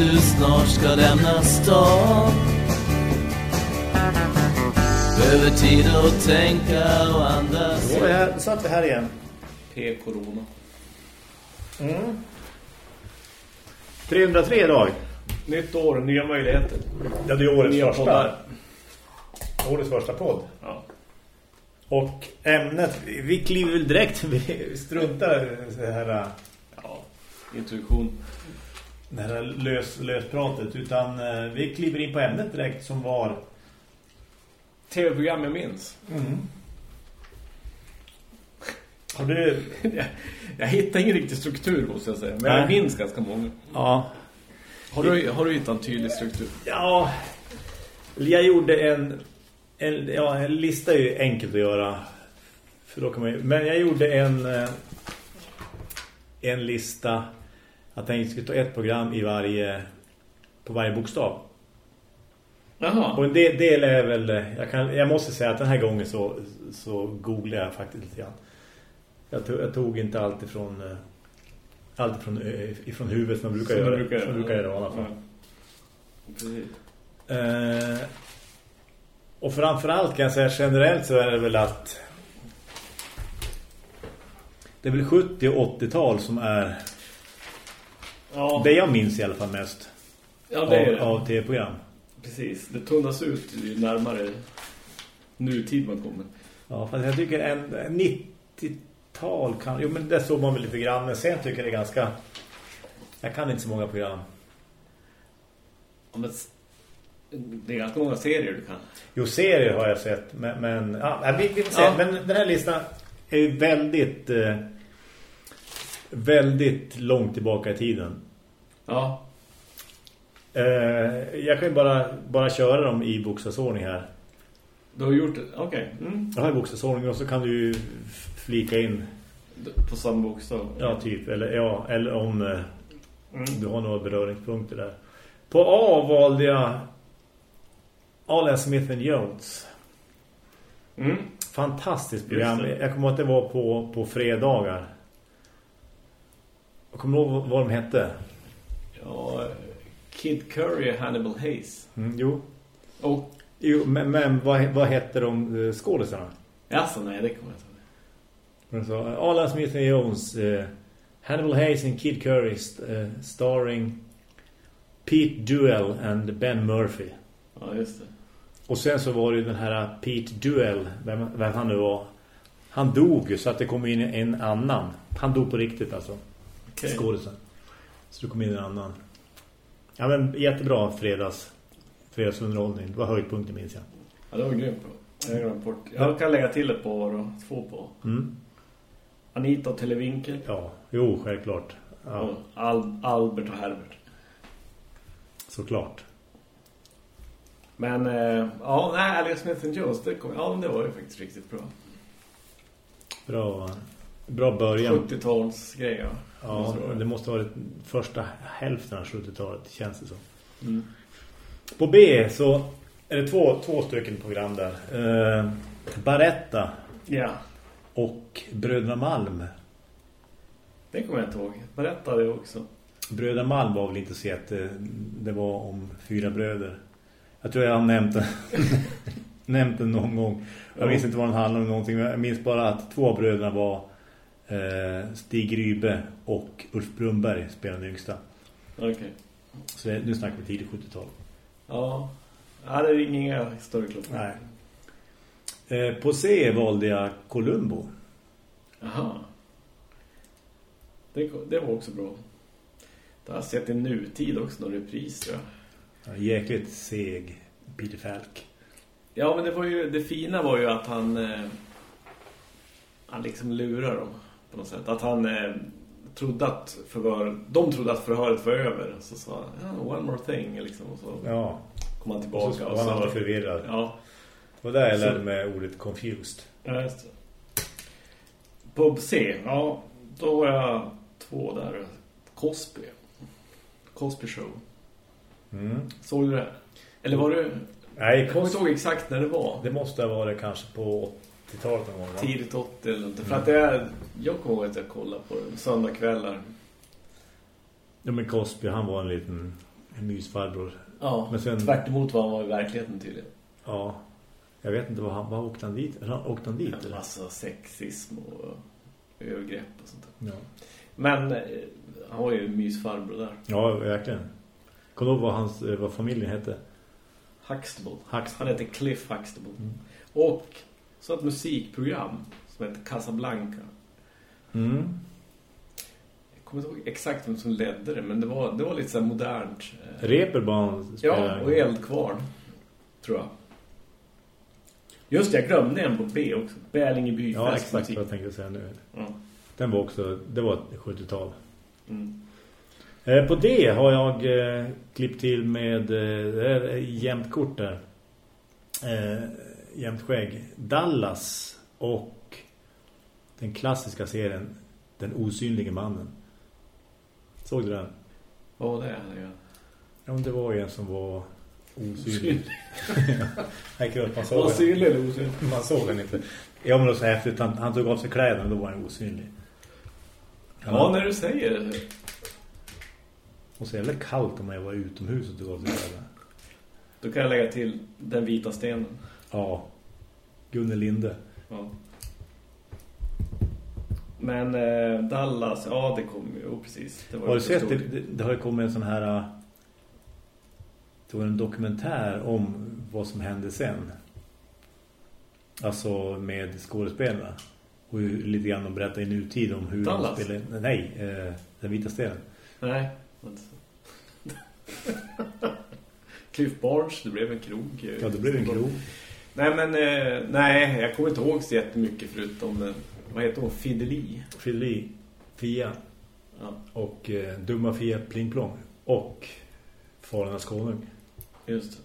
du snart ska lämna stan Behöver tid att tänka och andas Då är här, satt vi här igen. P-corona. Mm. 303 dag. Nytt år, nya möjligheter. Ja, det är årets Nya första. poddar. Årets första podd. Ja. Och ämnet, vi kliver väl direkt, vi struntar det här, ja. Intuition. Det här lös, löspratet. Utan eh, vi kliver in på ämnet direkt som var... TV-program jag minns. Mm. Har du... jag, jag hittar ingen riktig struktur måste jag säga. Men Nej. jag minns ganska många. Ja. Har du, har du hittat en tydlig struktur? Ja, jag gjorde en, en, ja, en lista är ju enkelt att göra. För då kan man men jag gjorde en eh, en lista att jag skulle ta ett program i varje på varje bokstav. Jaha. Och en del, del är väl jag, kan, jag måste säga att den här gången så, så googlade jag faktiskt lite grann. Jag tog, jag tog inte allt ifrån eh, allt ifrån, eh, ifrån huvudet som man brukar Som göra. brukar som man brukar göra i alla fall. Ja. Eh, och framförallt kan jag säga generellt så är det väl att det är väl 70- och 80-tal som är Ja. det jag minns i alla fall mest Ja, det är av, det. av tv-program. Precis. Det tunnas ut ju närmare nutid man kommer. Ja, fast jag tycker en, en 90-tal kan... Jo, men det såg man väl lite grann. Men sen tycker jag det är ganska... Jag kan inte så många program. Ja, men det är ganska många serier du kan. Jo, serier har jag sett. Men, men ja, vi, vi får se. Ja. Men den här listan är ju väldigt... Eh, väldigt långt tillbaka i tiden. Ja. Eh, jag kan ju bara, bara köra dem i bokstavsordning här. Du har gjort det? Okej. Mm. Jag har bokstavsordning och så kan du ju flika in. På samma bokstav. Ja, typ. Eller, ja, eller om eh, Mm. du har några beröringspunkter där. På A valde jag Alan Smith Jones. Mm. Fantastiskt program. Jag kommer att det var på, på fredagar. Jag kommer ihåg vad de hette. Ja, Kid Curry och Hannibal Hayes. Mm, jo. Och, jo. Men, men vad, vad hette de eh, skådespelarna? alltså nej, det kommer jag inte ihåg. Alan Smith Jones, eh, Hannibal Hayes and Kid Curry eh, starring Pete Duell and Ben Murphy. Ja, just det. Och sen så var det ju den här Pete Duell, vem, vem han nu var. Han dog ju så att det kom in en annan. Han dog på riktigt alltså. Okej. Skådisen. Så det kom in en annan. Ja men jättebra fredags fredagsunderhållning. Det var höjdpunkten minns jag. Ja, det var grymt bra. Jag, bort. jag kan lägga till ett par och två på. Mm. Anita och Televinkel. Ja, jo självklart. Ja, Och Al Albert och Herbert. såklart. Men, eh, ja, nej, Alex Smith Jones, det, kom, ja, det var ju faktiskt riktigt bra. Bra, bra början. 70-tals grejer. Ja, det måste varit första hälften av 70-talet, känns det så. Mm. På B så är det två, två stycken program där. Eh, Baretta Ja, och Bröderna Malm. det kommer jag inte ihåg. Berätta det också. Bröderna Malm var väl inte så att det, det var om fyra bröder. Jag tror jag har nämnt den, nämnt den någon gång. Jag minns inte vad den handlade om någonting. Men jag minns bara att två av bröderna var Stig Rybe och Ulf Brunberg spelade den yngsta. Okej. Så det, nu snackar vi tidigt 70-tal. Ja. ja, det är inga större klockor. Nej. Eh, på C valde jag Columbo. Jaha. Det, det var också bra. Det har jag sett i nutid också, någon repris tror jag. Ja, jäkligt seg Peter Falk. Ja, men det var ju det fina var ju att han eh, han liksom lurar dem på något sätt. Att han eh, trodde att förhör, de trodde att förhöret var över. Så sa han, ja, one more thing liksom. Och så Ja, kom han och tillbaka. så var han alltid förvirrad. Ja, Det var där jag Så- lärde mig ordet confused. ja, just det. På C, ja, då var jag två där. Cosby. Cosby Show. Mm. Såg du det? Eller var du... Nej, Jag Cosby, ihåg exakt när det var. det måste ha varit kanske på 80-talet någon gång. va? Tidigt 80 eller något. För att det är, jag kommer ihåg att jag kollade på det söndagkvällar. Ja, men Cosby, han var en liten en mysfarbror. Ja, Men sen- tvärt emot vad han var i verkligheten tydligen. Ja, jag vet inte vad han, vad åkte han dit? Han åkte han dit En eller? massa sexism och övergrepp och sånt där. Ja. Men eh, han var ju en mysfarbror där. ja, verkligen. Kommer du ihåg vad, hans, eh, vad familjen hette? Huxtable. Huxtable. Han heter Cliff Huxtable. Mm. Och så ett musikprogram som heter Casablanca. Mm. Jag kommer inte ihåg exakt vem som ledde det, men det var, det var lite så modernt. eh, Reeperbahn Ja, och Eldkvarn, tror jag. Just det, jag glömde en på B också. Bälingeby Ja, exakt vad jag tänkte säga nu. Ja. Den var också, det var ett 70-tal. Mm. Eh, på det har jag eh, klippt till med eh, jämnt kort där. Eh, jämnt skägg. Dallas och den klassiska serien Den osynlige mannen. Såg du den? Vad var det? Ja. Ja, men det var ju en som var osynlig. Osynlig. Man såg eller osynlig? Man såg den inte. Ja, men det var så häftigt. Han, han tog av sig kläderna och då var han osynlig. Han Ja, när du säger det. Och så jävla kallt om jag var utomhus och tog av sig kläderna. Då kan jag lägga till den vita stenen. Ja. Gunnar Linde. Ja. Men eh, Dallas, ja det kom ju, oh, precis. Det var Har du sett det, det? Det har ju kommit en sån här... äh, Det var en dokumentär om vad som hände sen. Alltså med skådespelarna. Och hur- lite grann de berättar i nutid om hur Dallas? de spelade... Nej, eh, Den vita stenen. Nej. vänta. Cliff Barnes, det blev en krog. Ja, det blev en krog. Nej, men eh, nej, jag kommer inte ihåg så jättemycket förutom, eh, vad heter hon, Fideli. Fideli, Fia Ja, och eh, Dumma Fia Pling Plong. Och Fararnas konung. just det.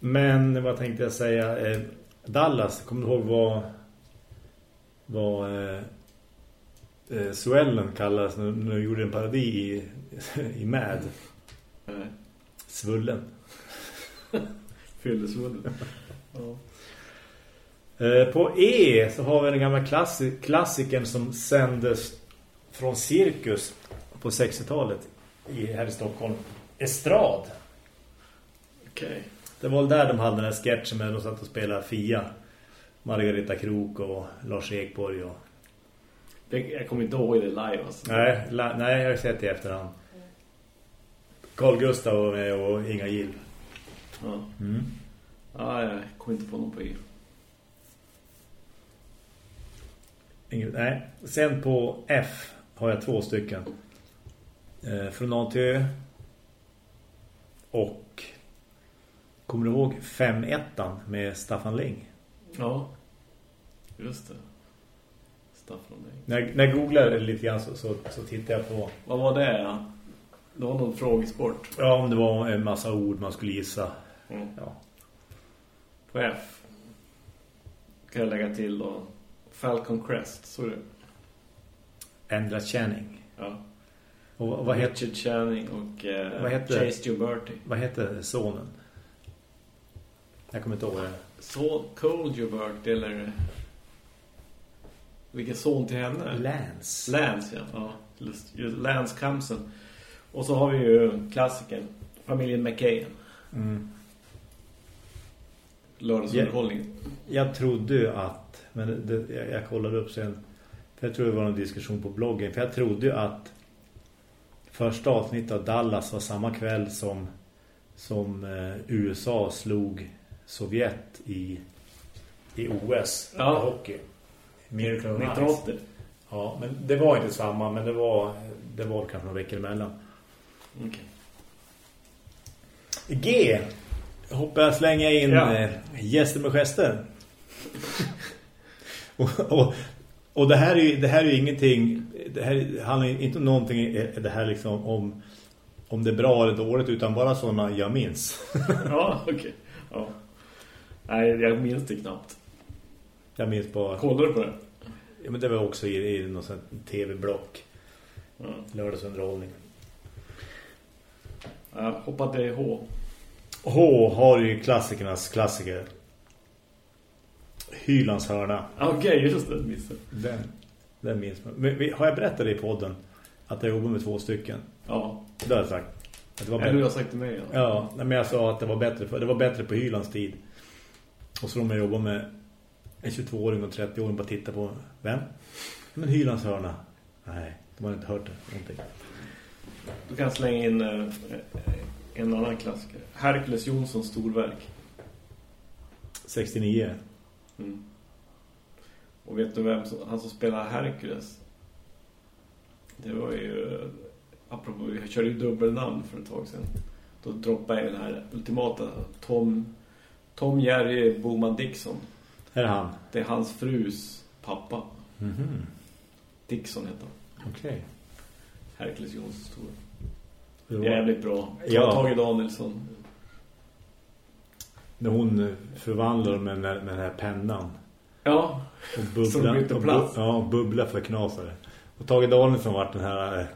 Men vad tänkte jag säga? Eh, Dallas, kommer du ihåg vad vad eh, eh, Suellen kallades när, när de gjorde en parodi i, i Mad? Nej, Svullen. fyllesvullen. Ja. Eh, på E så har vi den gamla klassi klassikern som sändes från Cirkus på 60-talet i, här i Stockholm. Estrad. Okej. Det var där de hade den här sketchen med de satt och spelade Fia. Margareta Krok och Lars Ekborg och... Det, jag kommer inte ihåg det live alltså. Nej, la, nej, jag har sett det i efterhand. Carl Gustav var med och Inga Gill. Mm. Ja, jag kommer inte på någon på E. Inget, nej. Sen på F har jag två stycken. Eh, från A till Ö. Och kommer du ihåg 5-1 med Staffan Ling? Ja, just det. Staffan Ling. När, när jag googlar lite grann så, så, så tittar jag på Vad var det? Ja? Det var någon frågesport. ja, om det var en massa ord man skulle gissa. Mm. Ja. På F kan jag lägga till då Falcon Crest, så det. Ändra Channing. Ja. Och vad heter, Richard Channing och eh, Vad heter- Chase Gilberti. vad heter sonen? Jag kommer inte ihåg det. Så Cole Gilberti eller vilken son till henne? Lance. Lance, ja. ja just, just Lance Kamsen. Och så har vi ju klassikern familjen McKayen. Mm. Lördagsunderhållning. Jag trodde ju att, men det, jag, jag kollade upp sen, för jag tror det var en diskussion på bloggen, för jag trodde ju att första avsnittet av Dallas var samma kväll som, som eh, USA slog Sovjet i, i OS Ja. hockey. Miracle on Ice. 1980. Ja, men det var inte samma, men det var, det var kanske några veckor emellan. Okej. G. Hoppar jag slänga in Ja. ja. gäster med gester. och, och, och det här är ju, det här är ingenting det här handlar inte om någonting det här liksom om om det är bra eller dåligt utan bara sådana jag minns. Ja, okej. Ja. Nej, jag minns det knappt. jag minns bara Kollar du på det? ja, men det var också i, i någon sån tv-block Ja. lördagsunderhållning. Jag hoppade i H. Har ju klassikernas klassiker. Hylands hörna. Okej, just det. Missade. Den, den minns man. Men, har jag berättat det i podden att jag jobbar med två stycken? Ja. Det har jag sagt. Att det var Eller du har sagt till mig. Ja. Ja, men jag sa att det var bättre, för, det var bättre på Hylands tid. Och så de jag jobbar med en 22-åring och 30-åring bara titta på vem? Men Hylands hörna. Nej, de har inte hört det. Någonting. Du kan slänga in eh, en annan klassiker. Herkules Jonssons storverk. 69. Mm. Och vet du vem som, han som spelar Herkules? Det var ju... Apropå, jag körde ju dubbelnamn för ett tag sedan. Då droppade jag den här ultimata Tom, Tom Jerry Boman Dixon. Är han. Det är hans frus pappa. Mhm. Dixon heter han. Okej. Herkules Jonssons stor. Jävligt bra. Ja. Tage Danielsson. När hon eh, förvandlar med, den här- med den här pennan. Ja, Och Som bubbla, bytte och bu- plats. ja, och bubbla för knasare. Och Tage Danielsson vart den här... eh,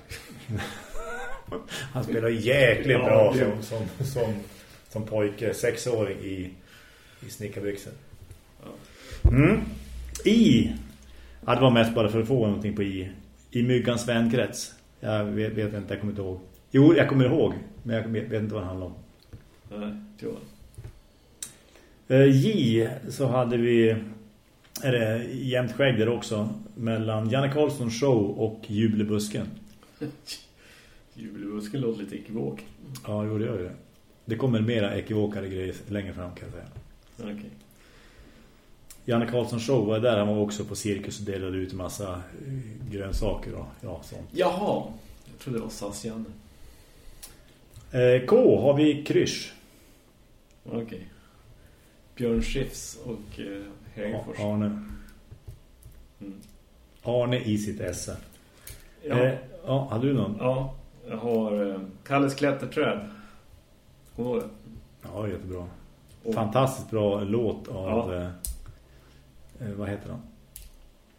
han spelar jäkligt Ja, bra som, som, som, som pojke, sexåring i, i snickarbyxor. Mm. I... Ja, det var mest bara för att få någonting på I. I Myggans vänkrets. Jag vet, vet inte, jag kommer inte ihåg. Jo, jag kommer ihåg. Men jag vet, inte vad det handlar om. nej, tror jag. Eh, J så hade vi är det jämnt skägg där också mellan Janne Karlsson show och Jublebusken. Julbusken låter lite ekivåk. Ja, jo det gör det. Det kommer mera ekivokade grejer längre fram kan jag säga. Okej. Janne Karlsson show var där han var också på cirkus och delade ut en massa eh, grönsaker och ja, sånt. Jaha, jag trodde det var SAS-Janne. Eh, K har vi Krysch. Okej. Björn Skifs och eh, Hägerfors. Arne. Mm. Arne i sitt esse. Ja. Eh, ja, hade du någon? ja, jag har eh, Kalles klätterträd. Kommer du ihåg det? Ja, jättebra. Och- Fantastiskt bra låt av... Ja. Eh, eh, vad heter han?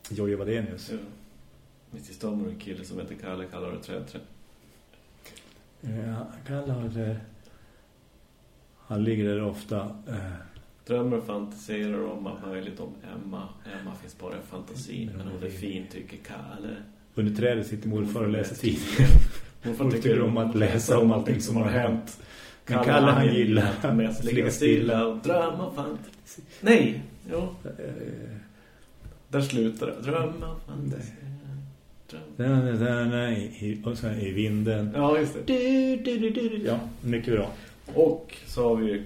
Jojje Wadenius. Ja. Mitt i stan var en kille som heter Kalle, kallar det träd, Ja, kallar det... Han ligger där ofta. Eh, Drömmer och fantiserar om allt möjligt om Emma. Emma finns bara i fantasin, men hon är fin tycker Kalle. under trädet sitter morfar och läser tid. Morfar tycker om att läsa om allting som har hänt. Men Kalle han gillar att mest ligga stilla och drömma och fantasi. Nej, jo. Eh, Där slutar det. Drömma och fantasi. Drömma. där, där, där, i, och så i vinden. Ja, just det. Du, du, du. Ja, mycket bra. Och så har vi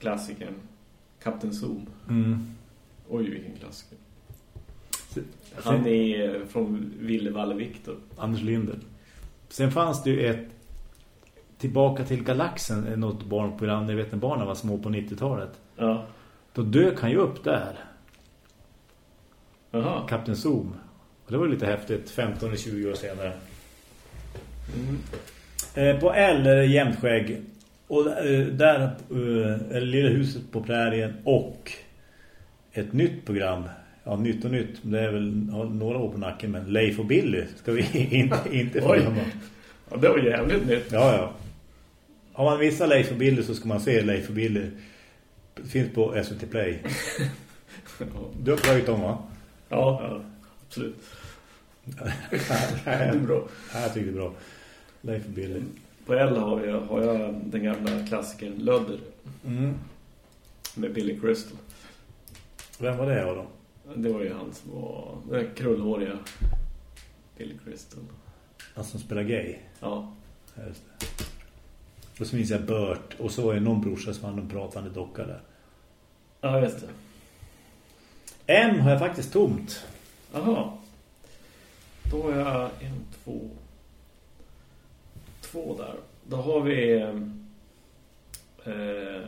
klassikern Kapten Zoom. Mm. Oj, vilken klassiker. Sen- Han är från Villevalle Viktor. Anders Linder. Sen fanns det ju ett Tillbaka till galaxen, något barnprogram, jag vet när barnen var små på 90-talet. Ja. Då dök han ju upp där, Jaha. Kapten Zoom. Och det var lite häftigt, 15 eller 20 år senare. Mm. Eh, på L är det jämtskägg. Och eh, där eh, Lilla huset på prärien och ett nytt program. Ja, nytt och nytt. Det är väl några år på nacken, men Leif och Billy ska vi inte, inte Oj. förglömma. Ja, det var jävligt nytt. Ja, ja. Har man missat Leif och Billy så ska man se Leif och Billy. Det finns på SVT Play. Du har plöjt om va? Ja, ja absolut. Det är bra. Ja, jag tycker det är bra. Leif Billy. På L har jag, har jag den gamla klassikern Lödder Mm. med Billy Crystal. Vem var det då? Det var ju han som var den krullhåriga Billy Crystal. Han som spelar gay. Ja. Ja, Just det. Och så minns jag Bert. Och så var det någon brorsa som hade en pratande docka där. Ja, just det. M har jag faktiskt tomt. Jaha. Då har jag en, två. Två där. Då har vi eh,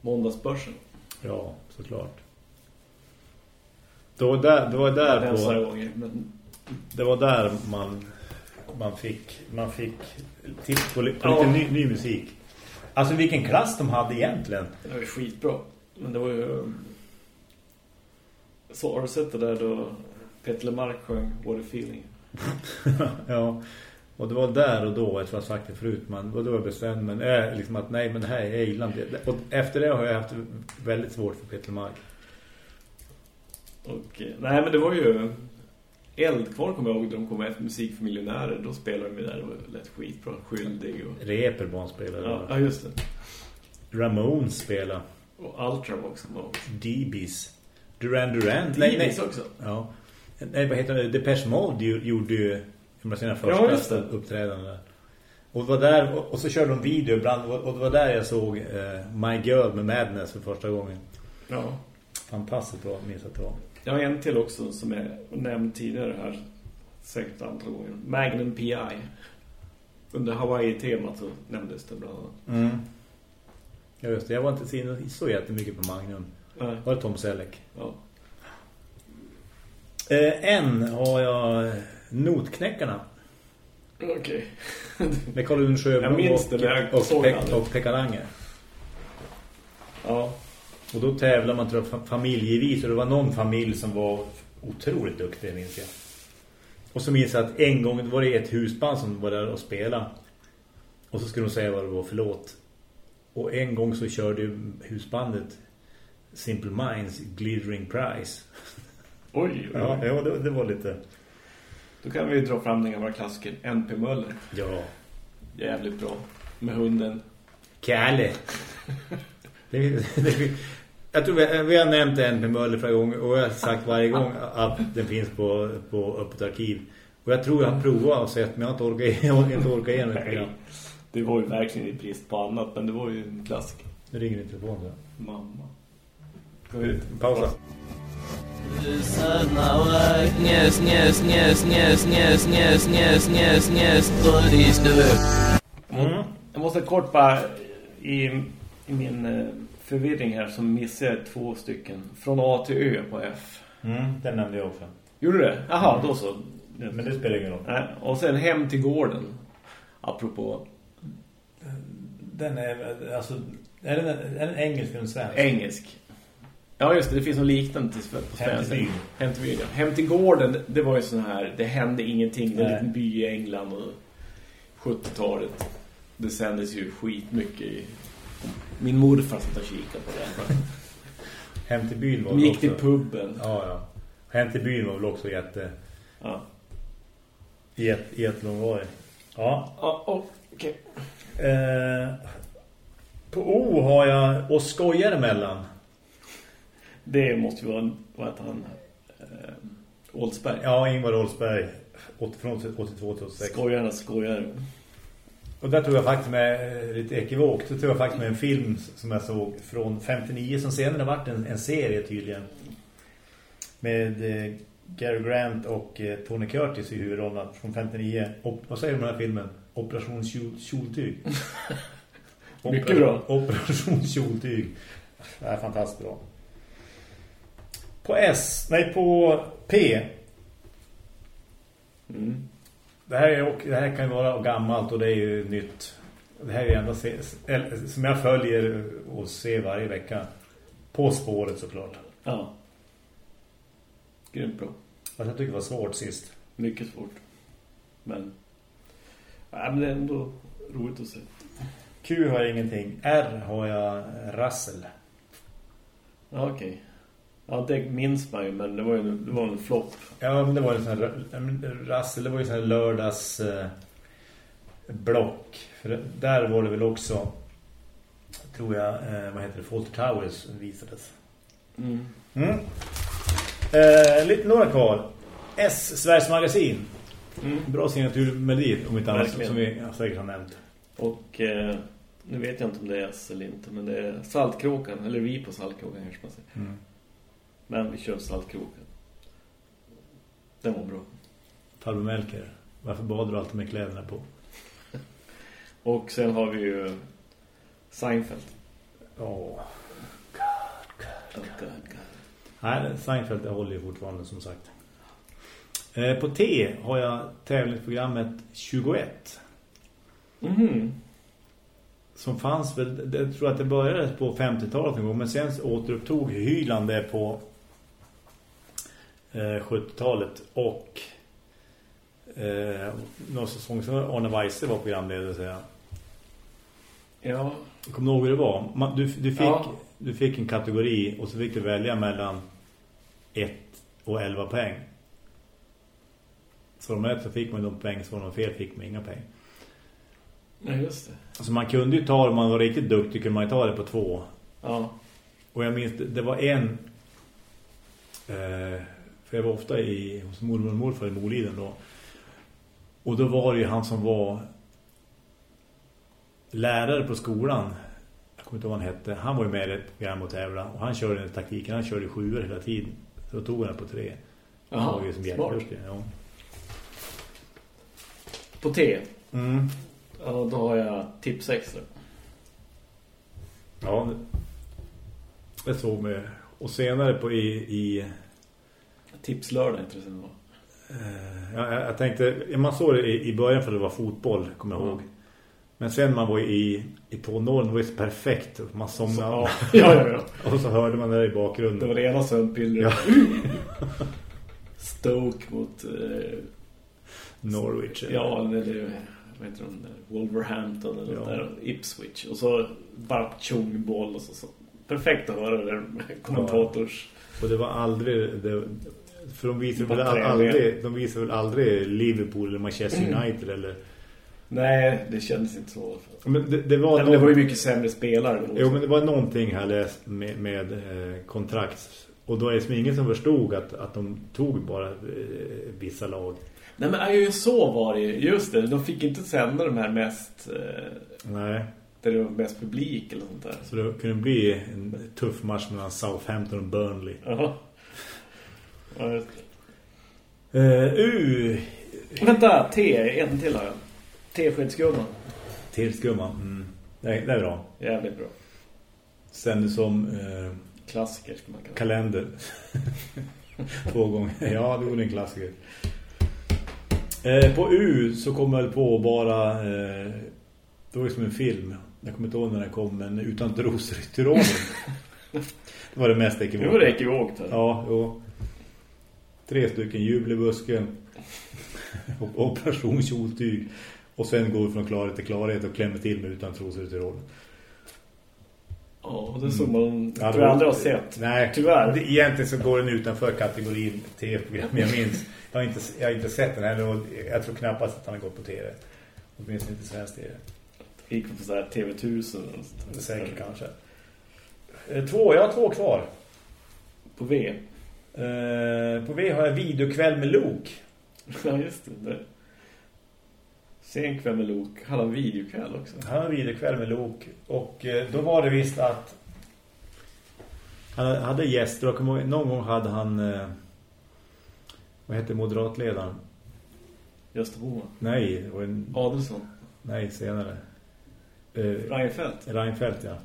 Måndagsbörsen. Ja, såklart. Det var där, det var där på, gånger, men det var där man man fick man fick tips på, li- på Ja. lite ny, ny musik. Alltså vilken klass de hade egentligen. det var ju skitbra. Men det var ju... Så har du sett det där då Peter Lemark sjöng What a feeling? ja. Och det var där och då, jag tror jag sagt det förut, man, och då var jag bestämd, men äh, liksom att nej, men det här är Irland. Och efter det har jag haft väldigt svårt för Peter Mark. Och, eh, nej, men det var ju Eldkvarn kommer jag ihåg, de kom efter Musik för miljonärer. Då spelade de där, det var lätt skitbra. Skyldig och... Reeperbahn spelade. Ja, ja, just det. Ramones spelade. Och Ultravox kommer jag ihåg. DBs. Duran Duran. DBs också. Ja. Nej, vad heter det? Depeche Mode gjorde ju sina Ja, första det. uppträdanden. Och, det var där, och så körde de video ibland och det var där jag såg eh, My Girl med Madness för första gången. Ja. Fantastiskt bra, minns att det var. Jag har en till också som är nämnd tidigare här. Säkert antal gånger. Magnum P.I. Under Hawaii-temat så nämndes det bland annat. Mm. Ja, just det. Jag var inte så jättemycket på Magnum. Nej. Var det Tom Selleck? Ja. Eh, en har jag Notknäckarna. Okej. Med Uno Sjöblom Jag minns och, det, och, såg Pek, och. Ja. Och då tävlar man tror jag, fa- familjevis och det var någon familj som var otroligt duktig minns jag. Och så minns jag att en gång var det ett husband som var där och spelade. Och så skulle de säga vad det var för låt. Och en gång så körde husbandet Simple Minds Glittering Prize. Oj, oj. Ja, ja det, det var lite... Då kan vi ju dra fram den gamla klassiken NP Möller. Ja. Jävligt bra. Med hunden. Kalle. jag tror vi, vi har nämnt en med Möller flera gånger och jag har sagt varje gång att den finns på, på öppet arkiv. Och jag tror jag har provat och sett men jag har inte orkat, jag har inte orkat igenom det var ju verkligen i brist på annat, men det var ju en klassiker. Nu ringer din telefon. Mamma. Ska vi Pausa. Sadnava, Mm. Jag måste kort bara i, i min eh, förvirring här så missade jag två stycken. Från A till Ö på F. Mm, den nämnde jag också. Gjorde du det? Jaha, då så. Men det spelar ingen roll. Nej, Och sen Hem till gården. Apropå Den är, alltså, är den, är den engelsk eller svensk? engelsk. Ja just det, det finns något liknande till, på till svenska. Hem till byn. ja. Hem till gården, det var ju sån här, det hände ingenting. Det är en liten by i England och 70-talet. Det sändes ju skitmycket i... Min morfar satt och kikade på det. Hem till byn var De gick till också... puben. Ja, ja. Hem till byn var väl också jätte... Ja, Jätte, jättelångvarig. Ja. ja okej. Eh, på O har jag och skojar emellan. Det måste ju vara, vad heter han? Eh, Oldsberg. Ja, Ingvar Olsberg. åt- Från 82 till 86. Skojarna skojar. Och där tog jag faktiskt med eh, lite ekivokt. Så tog jag faktiskt med en film som jag såg från 59 som senare varit en, en serie tydligen. Med eh, Gary Grant och eh, Tony Curtis i huvudrollen från 59. Och, vad säger du om den här filmen? Operation Kjol- Kjoltyg. Mycket bra. Operation Kjoltyg. Det är fantastiskt bra. På S, nej på P. Mm. Det här, är, det här kan ju vara gammalt och det är ju nytt. Det här är ju eller, som jag följer och ser varje vecka. På spåret såklart. Ja. Grymt bra. Fast jag tycker det var svårt sist. Mycket svårt. Men... Ja, men det är ändå roligt att se. Q har jag ingenting. R har jag Rassel. Ja, okej. Ja, det minns man ju, men det var ju en, det var en flopp. Ja, men det var ju en sån här Rassel, det var ju sån här lördags eh, block. För där var det väl också tror jag, eh, vad heter det, Fawlty Towers visades. Mm. Mm. Eh, lite några kvar. S, Sveriges magasin. Mm. Bra signaturmelodi om inte annat som vi ja, säkert har nämnt. Och eh, nu vet jag inte om det är S eller inte, men det är Saltkråkan, eller vi på Saltkråkan kanske man säger. Mm. Men vi kör Saltkråkan. Den var bra. Farbror Melker. Varför badar du alltid med kläderna på? Och sen har vi ju Seinfeld. Åh. God, God, God. Nej, Seinfeld det håller ju fortfarande som sagt. Eh, på T har jag tävlingsprogrammet 21. Mhm. Som fanns väl, jag tror att det började på 50-talet en gång. Men sen återupptog Hyland det på eh, 70-talet. Och eh, någon säsong så Arne Weise var programledare så jag. Ja, Jag kommer ihåg hur det var. Man, du, du, fick, Ja. du fick en kategori och så fick du välja mellan 1 och 11 poäng. Så de rätt så fick man de poäng, så var de fel fick man inga poäng. Ja, just det. Så man kunde ju ta, om man var riktigt duktig kunde man ju ta det på två. Ja. Och jag minns, det, det var en... Eh, för jag var ofta i, hos mormor och morfar i Moliden då. Och då var det ju han som var lärare på skolan. Jag kommer inte ihåg vad han hette. Han var ju med i ett program och tävla. Och han körde den taktiken. Han körde sjuor hela tiden. Så tog han på tre. Han Jaha, var ju som smart. Ja. På T. Mm. Ja, då har jag tips extra. Ja, det såg mig. Och senare på i... i Tipslördag jag det var. eh, ja, jag, jag tänkte, ja, man såg det i, i början för det var fotboll, kommer jag Mm. ihåg. Men sen man var i, i på Norrland var det så perfekt. Man somnade. Ja, ja, ja. ja. Och så hörde man det i Det bakgrunden. var det ena sömnpillret. Ja. Stoke mot... Eh, Norwich. eller- ja, eller vad heter de? Wolverhampton eller Ja. där. Ipswich. Och så bara tjongboll och så, så. Perfekt att höra det där kommentators... Och det var aldrig... Det, för de visar, väl aldrig, de visar väl aldrig Liverpool eller Manchester Mm. United eller... Nej, det kändes inte så. Men det, det var... Nej, men det någon- var ju mycket sämre spelare då. Jo, men det var någonting här läst med, med eh, kontrakt. Och då är det som ingen som förstod att, att de tog bara eh, vissa lag. Nej men ju så var det ju. Just det, de fick inte sända de här mest... Eh, Nej, där det var mest publik eller sånt där. så det kunde bli en tuff match mellan Southampton och Burnley. Jaha. Ja, just det. Uh, uh, Vänta, T, en till har jag. T-skedsgumman. Tillskumman. Mm. Det, det är bra. Jävligt bra. Sen som eh, Klassiker ska man kalla det. kalender. Två gånger. Ja, det var en klassiker. Eh, på U så kom jag på bara... Eh, det var ju som en film. Jag kommer inte ihåg när den kom, men utan trosor i Tyrolen. det var det mest ekivokt. var det ekivokt. Ja, jo. Tre stycken jubel i busken. och operationskjoltyg. Och sen går vi från klarhet till klarhet och klämmer till med utan trosor i Tyrolen. Ja, och det såg man... Ja, tror jag aldrig har sett. Nej, Tyvärr. Det, egentligen så går den utanför kategorin tv-program. Jag minns, jag har, inte, jag har inte sett den här och jag tror knappast att han har gått på tv. Åtminstone inte svensk tv. Gick på så här TV1000 och sånt Det där. är säkert kanske. Eh, Två, jag har två kvar. På V. Eh, på V har jag videokväll med Lok. Ja, just det. det. Sen kväll med Lok. Han videokväll också? Han har videokväll med Lok. Och eh, då var det visst att han hade gäster och någon gång hade han eh, vad hette moderatledaren? Gösta Boman. Nej, det var en, Adelsson. nej senare. Eh, Reinfeldt. Reinfeldt, ja.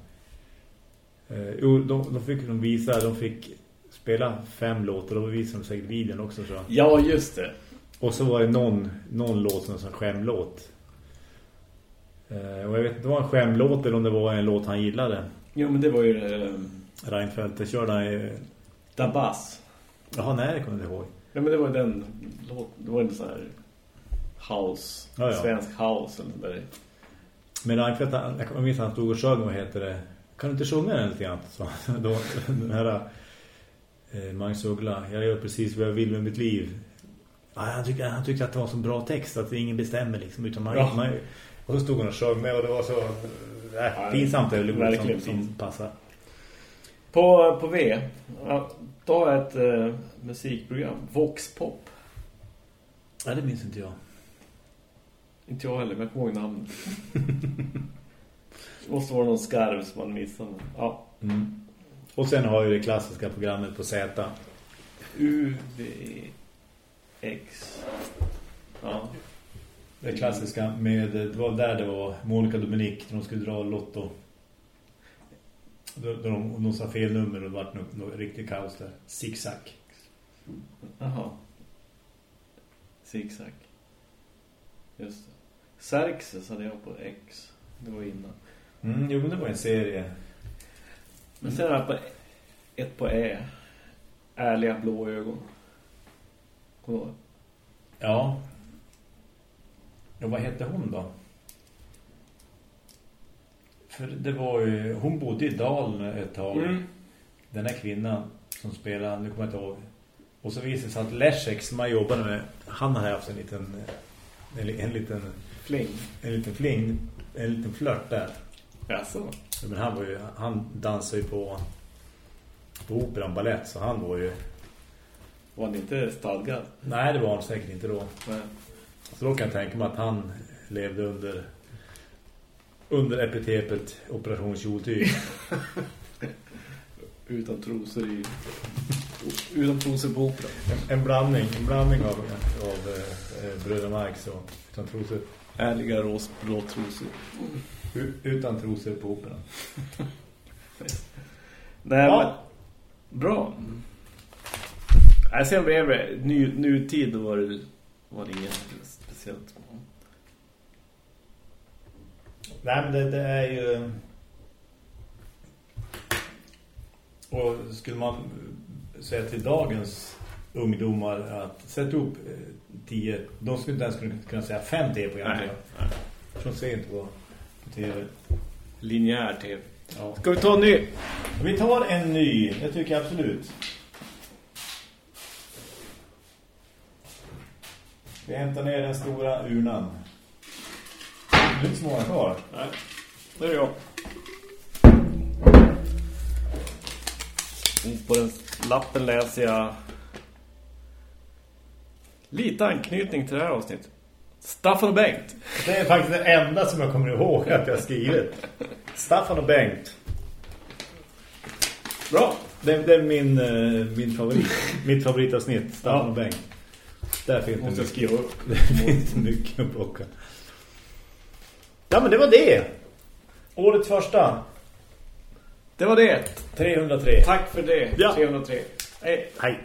Eh, jo, de, de fick de visa, de fick spela fem låtar och då visade de säkert videon också jag. Ja, just det. Och så var det någon, någon låt som en skämlåt. Eh, och jag vet inte det var en skämlåt eller om det var en låt han gillade. Jo, men det var ju eh, Reinfeldt, det körde han ju... Dabas. Jaha, nej, det kommer jag inte ihåg. Ja, men det var den låt. Det var en sån här house. Ja, ja. Svensk house eller där. Men Reinfeldt, jag minns att han stod och sjöng, vad heter det? Kan du inte sjunga den lite grann? Så, då, den här eh, Magnus Uggla, jag gör precis vad jag vill med mitt liv. Ja, han, tyckte, han tyckte att det var så bra text att ingen bestämmer liksom, utan man, Ja. man, och så stod han och sjöng med och det var så äh, pinsamt verkligen som, som passar. På, på V. Ja, då har jag ett eh, musikprogram. Vox Pop. Ja, det minns inte jag. Inte jag heller, men jag kommer ihåg namnet. Det måste vara någon skarv som man missade. Ja. Mm. Och sen har ju det klassiska programmet på Z. U, V, X. Ja. Det klassiska med, det var där det var Monica Dominik när de skulle dra Lotto. Då de, de sa fel nummer och det var något, något riktigt kaos där. Zigzag. Jaha. Zigzag. Just det. Xerxes hade jag på X. Det var innan. Mm, jo, men det var en serie. Men sen jag på ett på E. Ärliga blå ögon. Kommer du ihåg? Ja. Vad hette hon då? För det var ju, hon bodde i Dalen ett tag. Mm. Den här kvinnan som spelade, nu kommer jag inte ihåg. Och så visade det sig att Leszek som jag jobbade med, han har haft en liten en, en liten Fling. en liten fling, en liten flört där. Jaså? Men han var ju han dansade ju på på operan ballett så han var ju Var han inte stadgad? nej det var han säkert inte då. Nej. Så då kan jag tänka mig att han levde under under epitepet operationskjoltyg. Utan trosor i... Utan trosor på opera. En, en blandning, en blandning av, av eh, Bröder Marx och utan trosor. Ärliga råsblå trosor. Utan trosor på operan. Nej, Ja. men... Bra. Jag ser bredvid. Ny, nutid var det, var det inget speciellt. Nej men det, det är ju... Och skulle man säga till dagens ungdomar att sätta upp eh, tio, de skulle inte ens kunna- säga fem tv-program. Nej. De ser inte på tv. Linjär tv. Ja. Ska vi ta en ny? Vi tar en ny, det tycker jag absolut. Vi hämtar ner den stora urnan. Det är inte så många kvar. Nej, det är jag. Och på den lappen läser jag lite anknytning till det här avsnittet. Staffan och Bengt. Det är faktiskt det enda som jag kommer ihåg att jag skrivit. Staffan och Bengt. Bra. Det, det är min, eh, min favorit. Mitt favoritavsnitt, Staffan Ja. och Bengt. Där finns det Måste jag mycket, skriva upp. det finns mycket att plocka. Ja, men det var det. Årets första. Det var det. 303. Tack för det. Ja. 303. Hej. Hej.